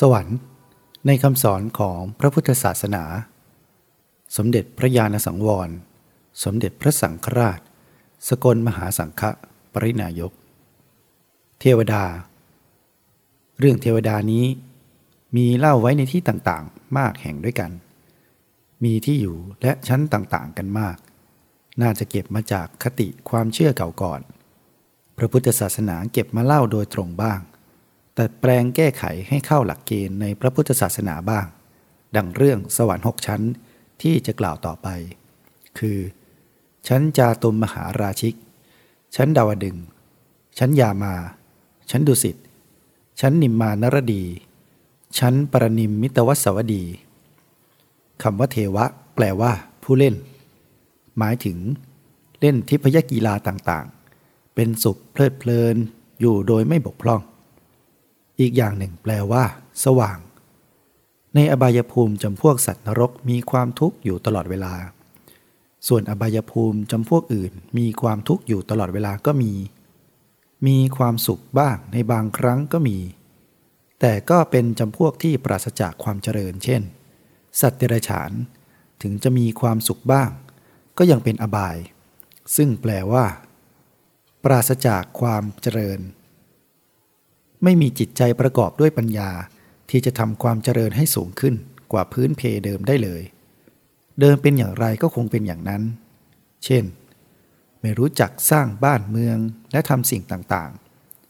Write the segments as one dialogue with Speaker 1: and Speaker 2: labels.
Speaker 1: สวรรค์ ในคำสอนของพระพุทธศาสนา สมเด็จพระญาณสังวร สมเด็จพระสังฆราช สกลมหาสังฆปรินายก เทวดา เรื่องเทวดานี้มีเล่าไว้ในที่ต่างๆ มากแห่งด้วยกัน มีที่อยู่และชั้นต่างๆ กันมาก น่าจะเก็บมาจากคติความเชื่อเก่าก่อน พระพุทธศาสนาเก็บมาเล่าโดยตรงบ้าง แต่แปลงแก้ไขให้เข้าหลักเกณฑ์ในพระพุทธศาสนาบ้าง ดังเรื่องสวรรค์หกชั้นที่จะกล่าวต่อไป คือ ชั้นจาตุมมหาราชิก ชั้นดาวดึง ชั้นยามา ชั้นดุสิต ชั้นนิมมานรดี ชั้นปรนิมมิตวสวดีคำว่าเทวะ แปลว่า ผู้เล่น หมายถึง เล่นทิพยกีฬาต่างๆ เป็นสุขเพลิดเพลินอยู่โดยไม่บกพร่อง อีกอย่างหนึ่งแปลว่า สว่าง ในอบายภูมิจำพวกสัตว์นรกมีความทุกข์อยู่ตลอดเวลา ส่วนอบายภูมิจำพวกอื่น มีความทุกข์อยู่ตลอดเวลาก็มี มีความสุขบ้างในบางครั้งก็มี แต่ก็เป็นจำพวกที่ปราศจากความเจริญ เช่น สัตว์เดรัจฉาน ถึงจะมีความสุขบ้าง ก็ยังเป็นอบาย ซึ่งแปลว่า ปราศจากความเจริญ ไม่มีจิตใจประกอบด้วยปัญญา ที่จะทำความเจริญให้สูงขึ้นกว่าพื้นเพเดิมได้เลย เดิมเป็นอย่างไรก็คงเป็นอย่างนั้น เช่น ไม่รู้จักสร้างบ้านเมืองและทำสิ่งต่าง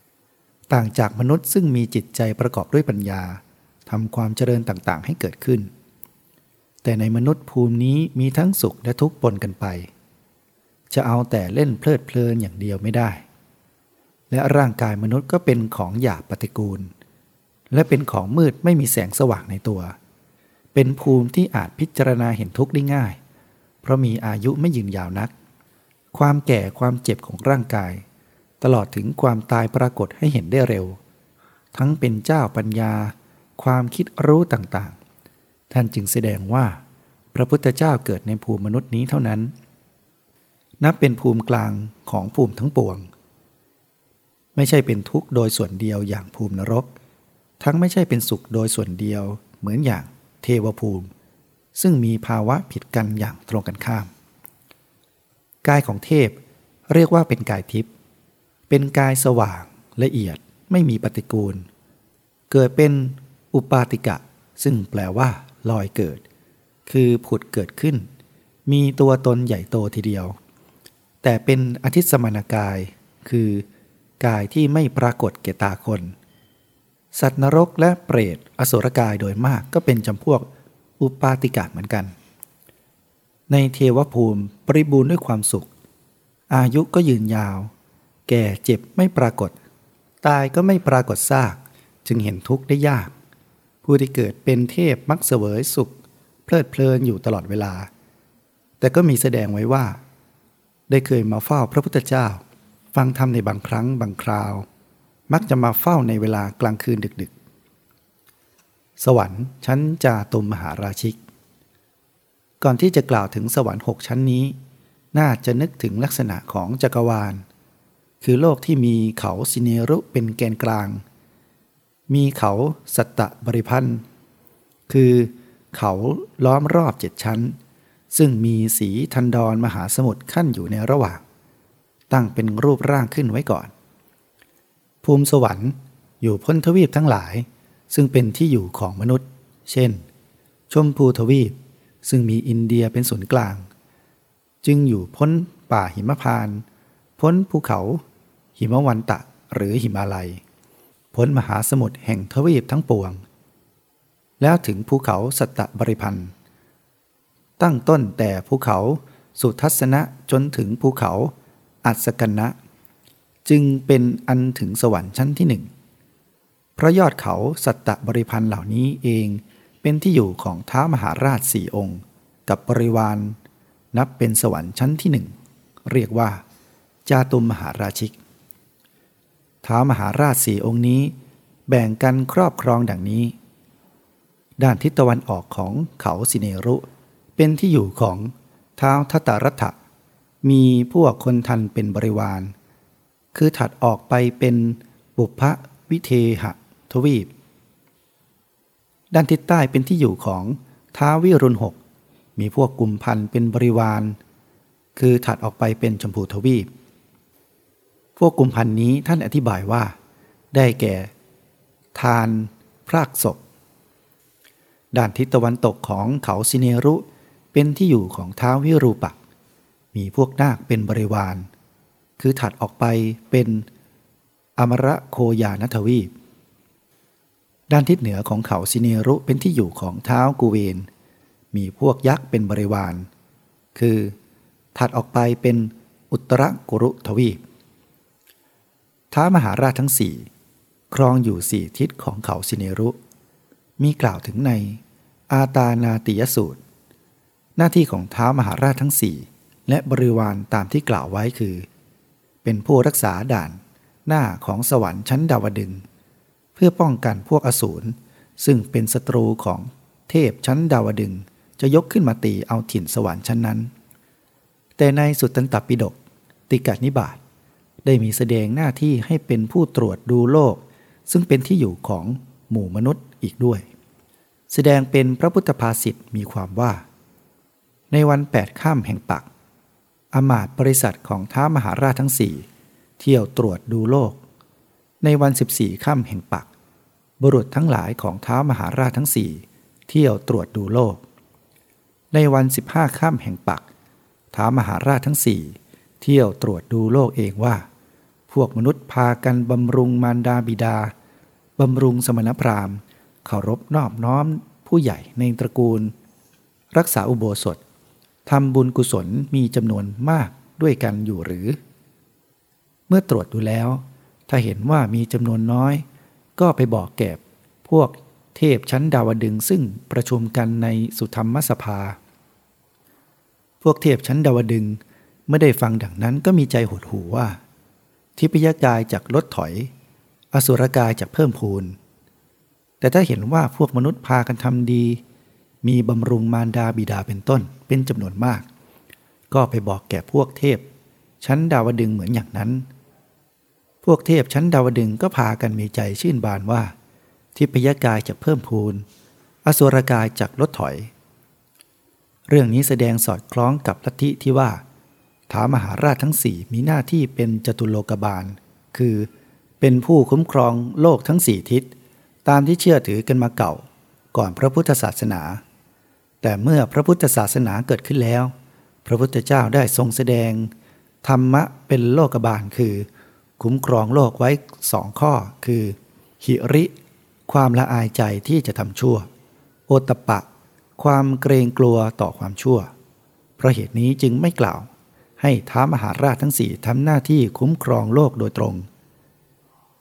Speaker 1: ๆ ต่างจากมนุษย์ซึ่งมีจิตใจประกอบด้วยปัญญาทำความเจริญต่างๆ ให้เกิดขึ้น แต่ในมนุษย์ภูมินี้มีทั้งสุขและทุกข์ปนกันไป จะเอาแต่เล่นเพลิดเพลินอย่างเดียวไม่ได้ และร่างกายมนุษย์ก็เป็นของหยาบปฏิกูล และเป็นของมืดไม่มีแสงสว่างในตัว เป็นภูมิที่อาจพิจารณาเห็นทุกข์ได้ง่าย เพราะมีอายุไม่ยืนยาวนัก ความแก่ความเจ็บของร่างกาย ตลอดถึงความตายปรากฏให้เห็นได้เร็ว ทั้งเป็นเจ้าปัญญา ความคิดรู้ต่างๆ ท่านจึงแสดงว่า พระพุทธเจ้าเกิดในภูมิมนุษย์นี้เท่านั้น นับเป็นภูมิกลางของภูมิทั้งปวง ไม่ใช่เป็นทุกข์โดยส่วนเดียวอย่างภูมินรก ทั้งไม่ใช่เป็นสุขโดยส่วนเดียว เหมือนอย่างเทวภูมิ ซึ่งมีภาวะผิดกันอย่างตรงกันข้าม กายของเทพเรียกว่าเป็นกายทิพย์เป็นกายสว่างละเอียดไม่มีปฏิกูล เกิดเป็นอุปาติกะ ซึ่งแปลว่า ลอยเกิด คือผุดเกิดขึ้น มีตัวตนใหญ่โตทีเดียว แต่เป็นอธิสมานกาย คือ กายที่ไม่ปรากฏแก่ตาคน สัตว์นรกและเปรตอสุรกายโดยมากก็เป็นจำพวกอุปาติกะเหมือนกัน ในเทวภูมิบริบูรณ์ด้วยความสุข อายุก็ยืนยาว แก่เจ็บไม่ปรากฏ ตายก็ไม่ปรากฏซาก จึงเห็นทุกข์ได้ยาก ผู้ที่เกิดเป็นเทพมักเสวยสุข เพลิดเพลินอยู่ตลอดเวลา แต่ก็มีแสดงไว้ว่า ได้เคยมาเฝ้าพระพุทธเจ้า ฟังธรรมในบางครั้งบางคราว มักจะมาเฝ้าในเวลากลางคืนดึกๆ สวรรค์ชั้นจาตุมมหาราชิก ก่อนที่จะกล่าวถึงสวรรค์หกชั้นนี้ น่าจะนึกถึงลักษณะของจักรวาล คือโลกที่มีเขาสิเนรุเป็นแกนกลาง มีเขาสัตตบริพันธ์คือเขาล้อมรอบเจ็ดชั้น ซึ่งมีสีทันดอนมหาสมุทรขั้นอยู่ในระหว่าง ตั้งเป็นรูปร่างขึ้นไว้ก่อน ภูมิสวรรค์อยู่พ้นทวีปทั้งหลาย ซึ่งเป็นที่อยู่ของมนุษย์ เช่น ชมพูทวีป ซึ่งมีอินเดียเป็นศูนย์กลาง จึงอยู่พ้นป่าหิมพาน พ้นภูเขา หิมวันตะหรือหิมาลัย พ้นมหาสมุทรแห่งทวีปทั้งปวง แล้วถึงภูเขาสัตตบริพันธ์ ตั้งต้นแต่ภูเขาสุทัศนะจนถึงภูเขา อัศกันะ จึงเป็นอันถึงสวรรค์ชั้นที่หนึ่งเพราะยอดเขาสัตตบริพันธ์เหล่านี้เองเป็นที่อยู่ของท้ามหาราชสี่องค์ กับบริวารนับเป็นสวรรค์ชั้นที่หนึ่งเรียกว่า จาตุมมหาราชิก ท้ามหาราชสี่องค์นี้ แบ่งกันครอบครองดังนี้ ด้านทิศตะวันออกของเขาสิเนรุ เป็นที่อยู่ของท้าวทัตตรัฐ มีพวกคนทันเป็นบริวาร คือถัดออกไปเป็นบุพวิเทหะทวีป ด้านทิศใต้เป็นที่อยู่ของท้าวิรุณหก มีพวกกลุ่มพันเป็นบริวาร คือถัดออกไปเป็นชมพูทวีป พวกกลุ่มพันนี้ท่านอธิบายว่า ได้แก่ ทานพรากศพ ด้านทิศตะวันตกของเขาสิเนรุ เป็นที่อยู่ของท้าวิรูปัก มีพวกนาคเป็นบริวาร คือถัดออกไปเป็นอมระโคยานทวีป ด้านทิศเหนือของเขาสิเนรุเป็นที่อยู่ของเท้ากูเวน มีพวกยักษ์เป็นบริวาร คือถัดออกไปเป็นอุตรกุรุทวีป ท้ามหาราชทั้งสี่ครองอยู่สี่ทิศของเขาสิเนรุ มีกล่าวถึงในอาตานาติยสูตร หน้าที่ของท้ามหาราชทั้งสี่ และบริวารตามที่กล่าวไว้คือ เป็นผู้รักษาด่านหน้าของสวรรค์ชั้นดาวดึง เพื่อป้องกันพวกอสูรซึ่งเป็นศัตรูของเทพชั้นดาวดึงจะยกขึ้นมาตีเอาถิ่นสวรรค์ชั้นนั้น แต่ในสุตตันตปิฎกติกานิบาตได้มีแสดงหน้าที่ให้เป็นผู้ตรวจดูโลก ซึ่งเป็นที่อยู่ของหมู่มนุษย์อีกด้วย แสดงเป็นพระพุทธภาษิตมีความว่า ในวันแปดข้ามแห่งปัก อมาตบริษัทของท้ามหาราชทั้งสี่เที่ยวตรวจดูโลก ในวัน 14ค่ำแห่งปัก บุรุษทั้งหลายของท้ามหาราชทั้งสี่เที่ยวตรวจดูโลก ในวัน 15ค่ำแห่งปักท้ามหาราชทั้งสี่เที่ยวตรวจดูโลกเองว่า พวกมนุษย์พากันบำรุงมารดาบิดาบำรุงสมณพราหมณ์เคารพนอบน้อมผู้ใหญ่ในตระกูล รักษาอุโบสถ ทำบุญกุศลมีจำนวนมากด้วยกันอยู่หรือ เมื่อตรวจดูแล้ว ถ้าเห็นว่ามีจำนวนน้อย ก็ไปบอกแก่พวกเทพชั้นดาวดึงซึ่งประชุมกันในสุธรรมสภา พวกเทพชั้นดาวดึงไม่ได้ฟังดังนั้นก็มีใจหดหูว่า ทิพยากายจากลดถอย อสุรกายจากเพิ่มพูนแต่ถ้าเห็นว่าพวกมนุษย์พากันทำดี มีบำรุงมารดาบิดาเป็นต้นเป็นจำนวนมาก ก็ไปบอกแก่พวกเทพ ชั้นดาวดึงเหมือนอย่างนั้น พวกเทพชั้นดาวดึงก็พากันมีใจชื่นบานว่า ทิพยกายจะเพิ่มพูน อสุรกายจากลดถอย เรื่องนี้แสดงสอดคล้องกับลัทธิที่ว่าท้ามหาราชทั้งสี่มีหน้าที่เป็นจตุโลกบาล คือ เป็นผู้คุ้มครองโลกทั้งสี่ทิศ ตามที่เชื่อถือกันมาเก่า ก่อนพระพุทธศาสนา แต่เมื่อพระพุทธศาสนาเกิดขึ้นแล้ว พระพุทธเจ้าได้ทรงแสดง ธรรมะเป็นโลกบาลคือ คุ้มครองโลกไว้สองข้อคือ หิริ ความละอายใจที่จะทำชั่ว โอตปะ ความเกรงกลัวต่อความชั่ว เพราะเหตุนี้จึงไม่กล่าว ให้ท้ามหาราชทั้งสี่ทำหน้าที่คุ้มครองโลกโดยตรง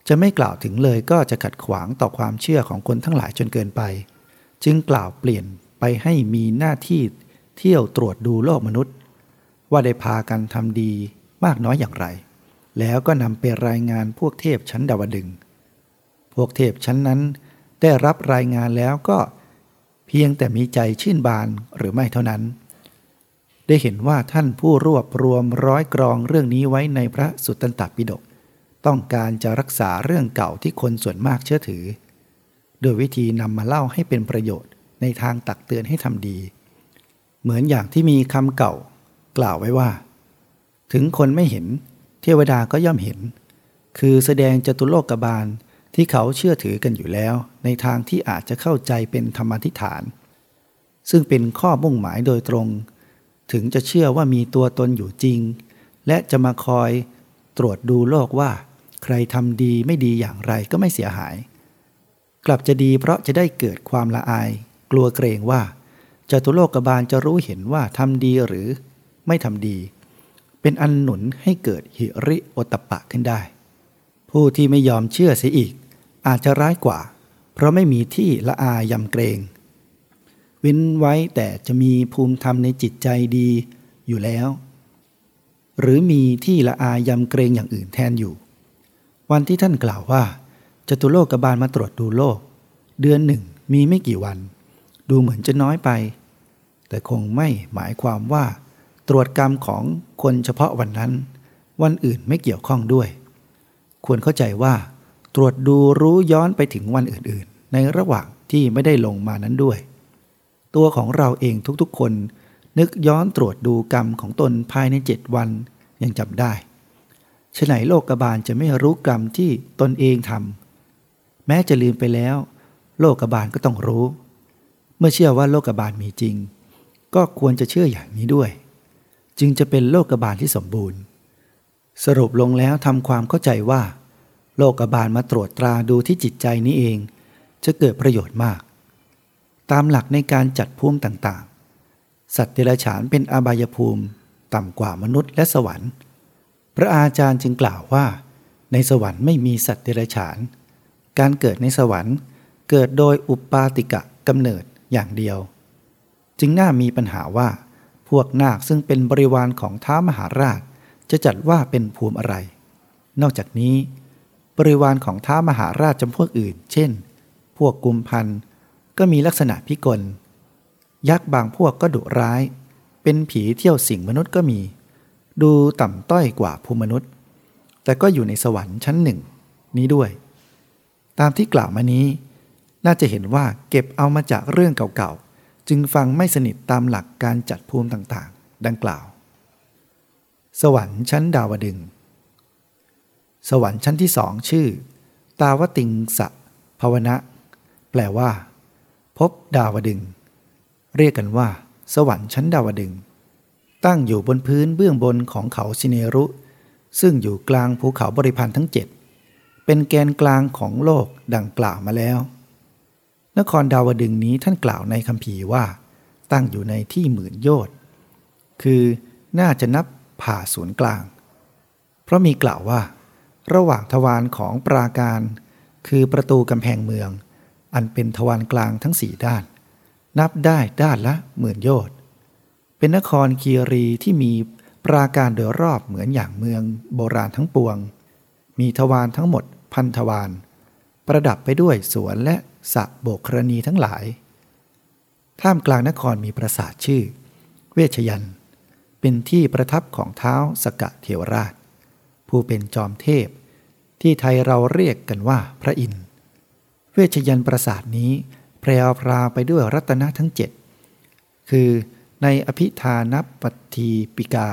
Speaker 1: จะไม่กล่าวถึงเลยก็จะขัดขวางต่อความเชื่อของคนทั้งหลายจนเกินไป จึงกล่าวเปลี่ยน ไปให้มีหน้าที่เที่ยวตรวจดูโลกมนุษย์ ว่าได้พากันทำดีมากน้อยอย่างไร แล้วก็นำไปรายงานพวกเทพชั้นดาวดึง พวกเทพชั้นนั้นได้รับรายงานแล้วก็เพียงแต่มีใจชื่นบานหรือไม่เท่านั้น ได้เห็นว่าท่านผู้รวบรวมร้อยกรองเรื่องนี้ไว้ในพระสุตตันตปิฎกต้องการจะรักษาเรื่องเก่าที่คนส่วนมากเชื่อถือ โดยวิธีนำมาเล่าให้เป็นประโยชน์ ในทางตักเตือนให้ทำดี เหมือนอย่างที่มีคำเก่า กล่าวไว้ว่า ถึงคนไม่เห็น เทวดาก็ย่อมเห็น คือแสดงจตุโลกบาลที่เขาเชื่อถือกันอยู่แล้ว ในทางที่อาจจะเข้าใจเป็นธรรมทิฐาน ซึ่งเป็นข้อมุ่งหมายโดยตรง ถึงจะเชื่อว่ามีตัวตนอยู่จริง และจะมาคอยตรวจดูโลกว่า ใครทำดีไม่ดีอย่างไรก็ไม่เสียหาย กลับจะดีเพราะจะได้เกิดความละอาย กลัวเกรงว่าจตุโลกบาลจะรู้เห็นว่าทำดีหรือไม่ทำดี เป็นอันหนุนให้เกิดหิริโอตปะขึ้นได้ ผู้ที่ไม่ยอมเชื่อเสียอีก อาจจะร้ายกว่า เพราะไม่มีที่ละอายำเกรงวินไว้แต่จะมีภูมิธรรมในจิตใจดีอยู่แล้ว หรือมีที่ละอายำเกรงอย่างอื่นแทนอยู่ วันที่ท่านกล่าวว่าจตุโลกบาลมาตรวจดูโลก เดือนหนึ่งมีไม่กี่วัน ดูเหมือนจะน้อยไป แต่คงไม่หมายความว่า ตรวจกรรมของคนเฉพาะวันนั้น วันอื่นไม่เกี่ยวข้องด้วย ควรเข้าใจว่า ตรวจดูรู้ย้อนไปถึงวันอื่นๆ ในระหว่างที่ไม่ได้ลงมานั้นด้วย ตัวของเราเองทุกๆคน นึกย้อนตรวจดูกรรมของตนภายในเจ็ดวันยังจำได้ฉไหนโลกบาลจะไม่รู้กรรมที่ตนเองทำแม้จะลืมไปแล้ว โลกบาลก็ต้องรู้ เมื่อเชื่อว่าโลกบาลมีจริง ก็ควรจะเชื่ออย่างนี้ด้วย จึงจะเป็นโลกบาลที่สมบูรณ์ สรุปลงแล้วทำความเข้าใจว่า โลกบาลมาตรวจตราดูที่จิตใจนี้เอง จะเกิดประโยชน์มาก ตามหลักในการจัดภูมิต่างๆ สัตว์เดรัจฉานเป็นอบายภูมิ ต่ำกว่ามนุษย์และสวรรค์ พระอาจารย์จึงกล่าวว่า ในสวรรค์ไม่มีสัตว์เดรัจฉาน การเกิดในสวรรค์เกิดโดยอุปาติกะกำเนิด อย่างเดียว จึงน่ามีปัญหาว่า พวกนาคซึ่งเป็นบริวารของท้ามหาราช จะจัดว่าเป็นภูมิอะไร นอกจากนี้ บริวารของท้ามหาราชจำพวกอื่น เช่น พวกกุมพันก็มีลักษณะพิกล ยักษ์บางพวกก็ดุร้าย เป็นผีเที่ยวสิงมนุษย์ก็มี ดูต่ำต้อยกว่าภูมนุษย์ แต่ก็อยู่ในสวรรค์ชั้นหนึ่ง นี้ด้วย ตามที่กล่าวมานี้ น่าจะเห็นว่าเก็บเอามาจากเรื่องเก่าๆ จึงฟังไม่สนิทตามหลักการจัดภูมิต่างๆ ดังกล่าว สวรรค์ชั้นดาวดึง สวรรค์ชั้นที่สองชื่อ ตาวติงสะภาวนะ แปลว่า พบดาวดึง เรียกกันว่า สวรรค์ชั้นดาวดึง ตั้งอยู่บนพื้นเบื้องบนของเขาสิเนรุ ซึ่งอยู่กลางภูเขาบริพันธ์ทั้งเจ็ดเป็นแกนกลางของโลกดังกล่าวมาแล้ว นครดาวดึงนี้ท่านกล่าวในคำพีว่า ตั้งอยู่ในที่หมื่นโยชน์คือน่าจะนับผ่าศูนย์กลาง เพราะมีกล่าวว่า ระหว่างทวารของปราการ คือประตูกำแพงเมือง อันเป็นทวารกลางทั้งสี่ด้าน นับได้ด้านละหมื่นโยชน์เป็นนครคีรีที่มีปราการโดยรอบเหมือนอย่างเมืองโบราณทั้งปวง มีทวารทั้งหมดพันทวารประดับไปด้วยสวนและ สะโบกครณีทั้งหลาย ท่ามกลางนครมีปราสาทชื่อ เวชยัน เป็นที่ประทับของเท้าสกะเทวราช ผู้เป็นจอมเทพ ที่ไทยเราเรียกกันว่าพระอินทร์ เวชยันปราสาทนี้แพรวพราไปด้วยรัตนะทั้งเจ็ดคือในอภิธานปฏิปิกา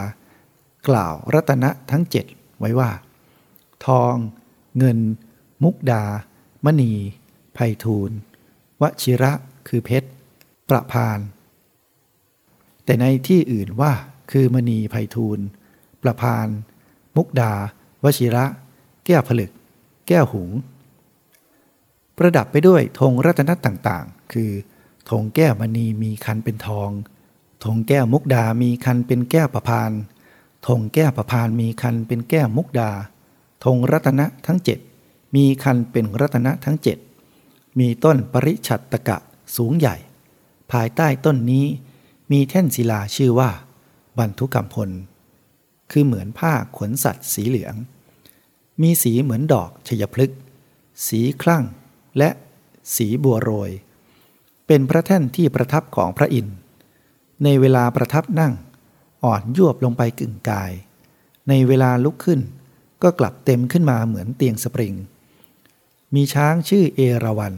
Speaker 1: กล่าวรัตนะทั้งเจ็ดไว้ว่า ทอง เงิน มุกดา มณี ไพทูลวชิระคือเพชร ประพาน แต่ในที่อื่นว่าคือมณีไพทูลประพาน มุกดา วชิระ แก้วผลึก แก้วหุง ประดับไปด้วยธงรัตนะต่างๆ คือธงแก้วมณีมีคันเป็นทองธงแก้วมุกดามีคันเป็นแก้วประพานธงแก้วประพานมีคันเป็นแก้วมุกดาธงรัตนะทั้งเจ็ดมีคันเป็นรัตนะทั้งเจ็ด มีต้นปริชัตตกะสูงใหญ่ ภายใต้ต้นนี้มีแท่นศิลาชื่อว่า บรรทุกรรมพล คือเหมือนผ้าขนสัตว์สีเหลือง มีสีเหมือนดอกชยพฤกษ์สีคลั่งและสีบัวโรย เป็นพระแท่นที่ประทับของพระอินทร์ในเวลาประทับนั่ง อ่อนยวบลงไปกึ่งกาย ในเวลาลุกขึ้น ก็กลับเต็มขึ้นมาเหมือนเตียงสปริง มีช้างชื่อเอราวัน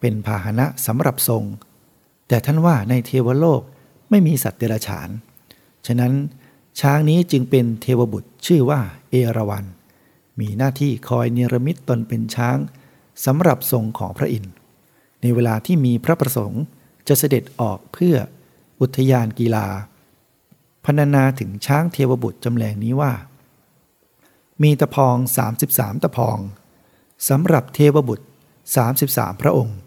Speaker 1: เป็นพาหนะสำหรับทรง แต่ท่านว่าในเทวโลกไม่มีสัตว์เดรัจฉาน ฉะนั้นช้างนี้จึงเป็นเทวบุตรชื่อว่าเอราวัน มีหน้าที่คอยเนรมิตตนเป็นช้างสำหรับทรงของพระอินทร์ ในเวลาที่มีพระประสงค์จะเสด็จออกเพื่ออุทยานกีฬาพรรณนาถึงช้างเทวบุตรจำแรงนี้ว่า มีตะพอง 33 ตะพอง สำหรับเทวบุตร 33 พระองค์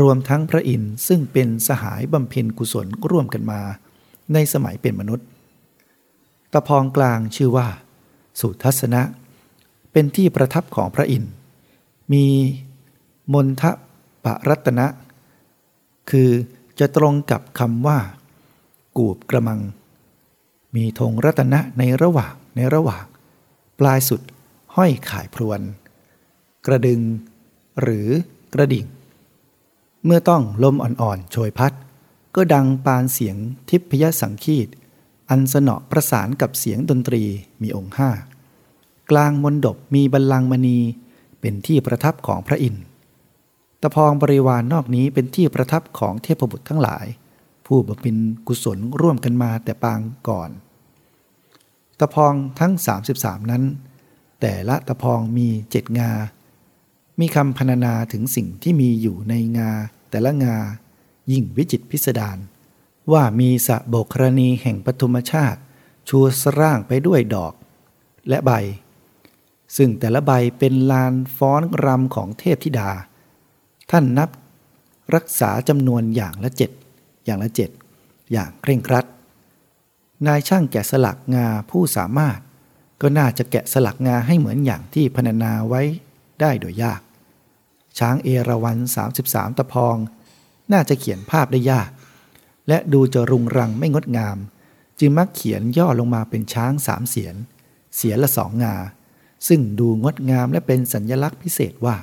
Speaker 1: รวมทั้งพระอินทร์ซึ่งเป็นสหายบำเพ็ญกุศลร่วมกันมา ในสมัยเป็นมนุษย์ ตะพองกลางชื่อว่า สุทัศนะ เป็นที่ประทับของพระอินทร์มีมนทปรัตนะ คือจะตรงกับคำว่า กูบกระมัง มีธงรัตนะในระหว่างในระหว่าง ปลายสุดห้อยขายพรวน กระดึง หรือกระดิ่ง เมื่อต้องลมอ่อนๆโชยพัด ก็ดังปานเสียงทิพยสังคีต อันสนอประสานกับเสียงดนตรีมีองค์ห้ากลางมนดบมีบัลลังมณีเป็นที่ประทับของพระอินทร์ตะพองบริวารนนอกนี้เป็นที่ประทับของเทพบุตรทั้งหลาย ผู้บำเพ็ญกุศลร่วมกันมาแต่ปางก่อน ตะพองทั้ง 33 นั้น แต่ละตะพองมีเจ็ดงา มีคำพรรณนาถึงสิ่งที่มีอยู่ในงา แต่ละงา ยิ่งวิจิตพิสดารว่ามีสะโบกรณีแห่งปฐุมชาติ ชูสร่างไปด้วยดอก และใบ ซึ่งแต่ละใบเป็นลานฟ้อนรำของเทพธิดา ท่านนับรักษาจำนวนอย่างละเจ็ดอย่างละเจ็ดอย่างเคร่งครัด นายช่างแกะสลักงาผู้สามารถ ก็น่าจะแกะสลักงาให้เหมือนอย่างที่พรรณนาไว้ได้โดยยาก ช้างเอราวัณ33 ตะพอง น่าจะเขียนภาพได้ยาก และดูจะรุงรังไม่งดงาม จึงมักเขียนย่อลงมาเป็นช้างสามเสียน เสียละสองงา ซึ่งดูงดงามและเป็นสัญญลักษณ์พิเศษว่า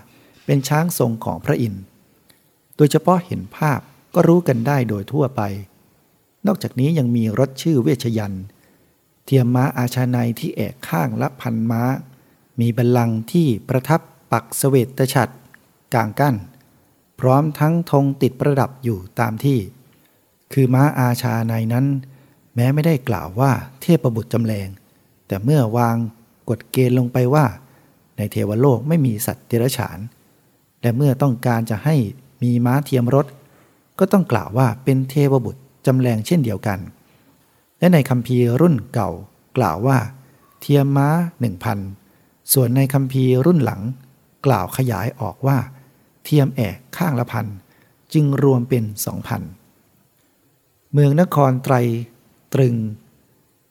Speaker 1: เป็นช้างทรงของพระอินทร์โดยเฉพาะเห็นภาพก็รู้กันได้โดยทั่วไป นอกจากนี้ยังมีรถชื่อเวชยัน เทียมม้าอาชาในที่แอกข้างละพันม้า มีบัลลังก์ที่ประทับปักสเวตฉัตร กลางกั้น พร้อมทั้งธงติดประดับอยู่ตามที่ คือม้าอาชาในนั้น แม้ไม่ได้กล่าวว่าเทพบุตรจำแรง แต่เมื่อวางกฎเกณฑ์ลงไปว่า ในเทวโลกไม่มีสัตว์เดรัจฉาน และเมื่อต้องการจะให้มีม้าเทียมรถ ก็ต้องกล่าวว่าเป็นเทวบุตรจำแรงเช่นเดียวกัน และในคำพีรุ่นเก่ากล่าวว่า เทียมม้าหนึ่งพันส่วนในคำพีรุ่นหลัง กล่าวขยายออกว่า เทียมแอกข้างละพันจึงรวมเป็นสองพันเมืองนครไตรตรึง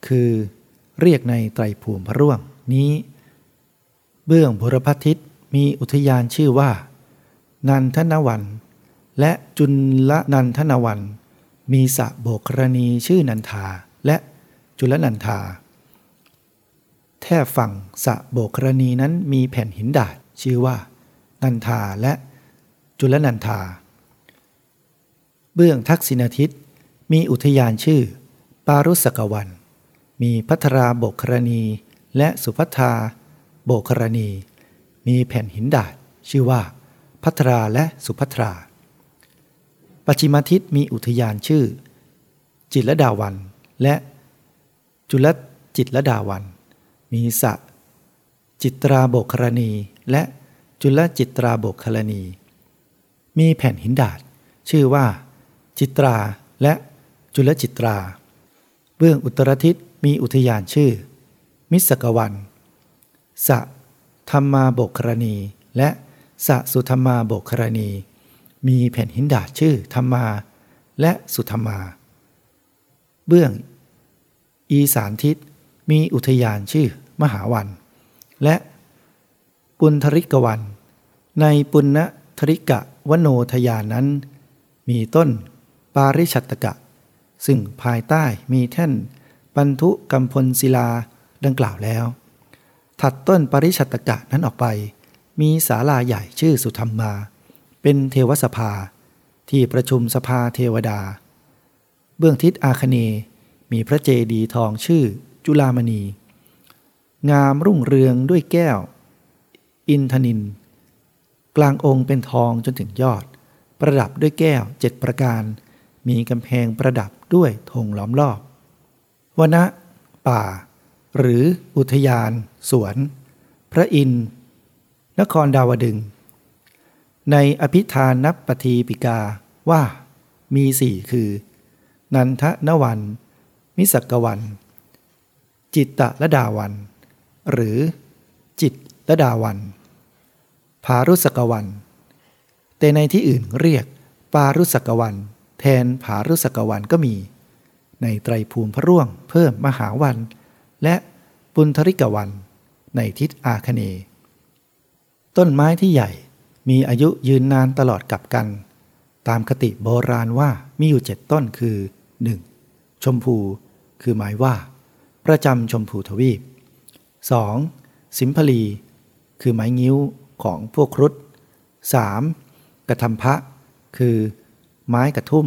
Speaker 1: คือเรียกในไตรภูมิพระร่วงนี้ เบื้องบุรพทิศมีอุทยานชื่อว่า นันทนวัน และจุลนันทนวัน มีสะโบกรณีชื่อนันทาและจุลนันทา แท่ฝั่งสะโบกรณีนั้นมีแผ่นหินดาดชื่อว่า นันทาและ จุลนันทาเบื้องทักษิณทิศมีอุทยานชื่อ ปารุสกวัน มีพัทราโบกครณี และสุพัทาโบกครณี มีแผ่นหินดาดชื่อว่า พัทราและสุพัทรา ปัจฉิมทิศมีอุทยานชื่อ จิตรดาวัน และจุลจิตรดาวัน มีสะจิตราโบกครณี และจุลจิตราโบกครณี มีแผ่นหินดาดชื่อว่า จิตราและจุลจิตรา เบื้องอุตรทิศมีอุทยานชื่อ มิสกวัน สะธรรมาบกครณี และสะสุธรรมาบกครณี มีแผ่นหินดาดชื่อธรรมา และสุธรรมา เบื้อง อีสานทิศมีอุทยานชื่อมหาวัน และปุณธริกวัน ในปุณณธริกะ วโนทยานนั้น มีต้นปาริชัตกะ ซึ่งภายใต้มีแท่น ปันทุกำพลศิลาดังกล่าวแล้ว ถัดต้นปริชัตกะนั้นออกไป มีศาลาใหญ่ชื่อสุธรรมมา เป็นเทวสภา ที่ประชุมสภาเทวดา เบื้องทิศอาคเนมีพระเจดีย์ทองชื่อจุลามณี งามรุ่งเรืองด้วยแก้ว อินทนิน กลางองค์เป็นทองจนถึงยอด ประดับด้วยแก้วเจ็ดประการ มีกำแพงประดับด้วยธงล้อมรอบวนะป่า หรืออุทยาน สวน พระอินทร์นครดาวดึง ในอภิธานนับปทีปิกาว่ามีสี่คือ นันทนวัน มิสกวัน จิตตะละดาวัน หรือจิตละดาวัน ภารุสกวัน แต่ในที่อื่นเรียกปารุสกวัน แทนผารุสกวันก็มี ในไตรภูมิพระร่วงเพิ่มมหาวัน และปุณธริกวัน ในทิศอาคเน ต้นไม้ที่ใหญ่มีอายุยืนนานตลอดกับกัน ตามคติโบราณว่ามีอยู่เจ็ดต้นคือ 1. ชมพู คือหมายว่า ประจำชมพูทวีป 2. สิมพลี คือไม้งิ้ว ของพวกครุฑ 3. กระทำพระ คือ ไม้กระทุ่ม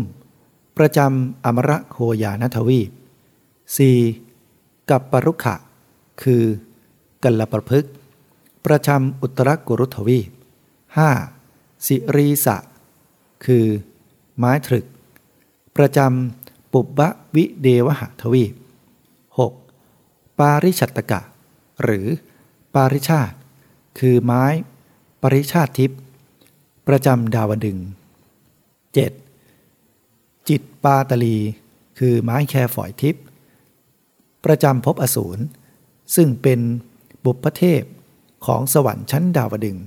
Speaker 1: ประจำอมระโคยานทวีป 4. กับปรุขะ คือ กัลประพฤกประจำอุตรกุรุทวีป 5. สิรีสะ คือ ไม้ตรึก ประจำปุบบะวิเดวหทวีป 6. ปาริชัตตกะ หรือ ปาริชาตคือไม้ ปริชาติทิพย์ประจำดาวดึง 7. จิตปาตลี คือไม้แคฝอยทิพย์ประจำภพอสูร ซึ่งเป็นบุพเทพของสวรรค์ชั้นดาวดึง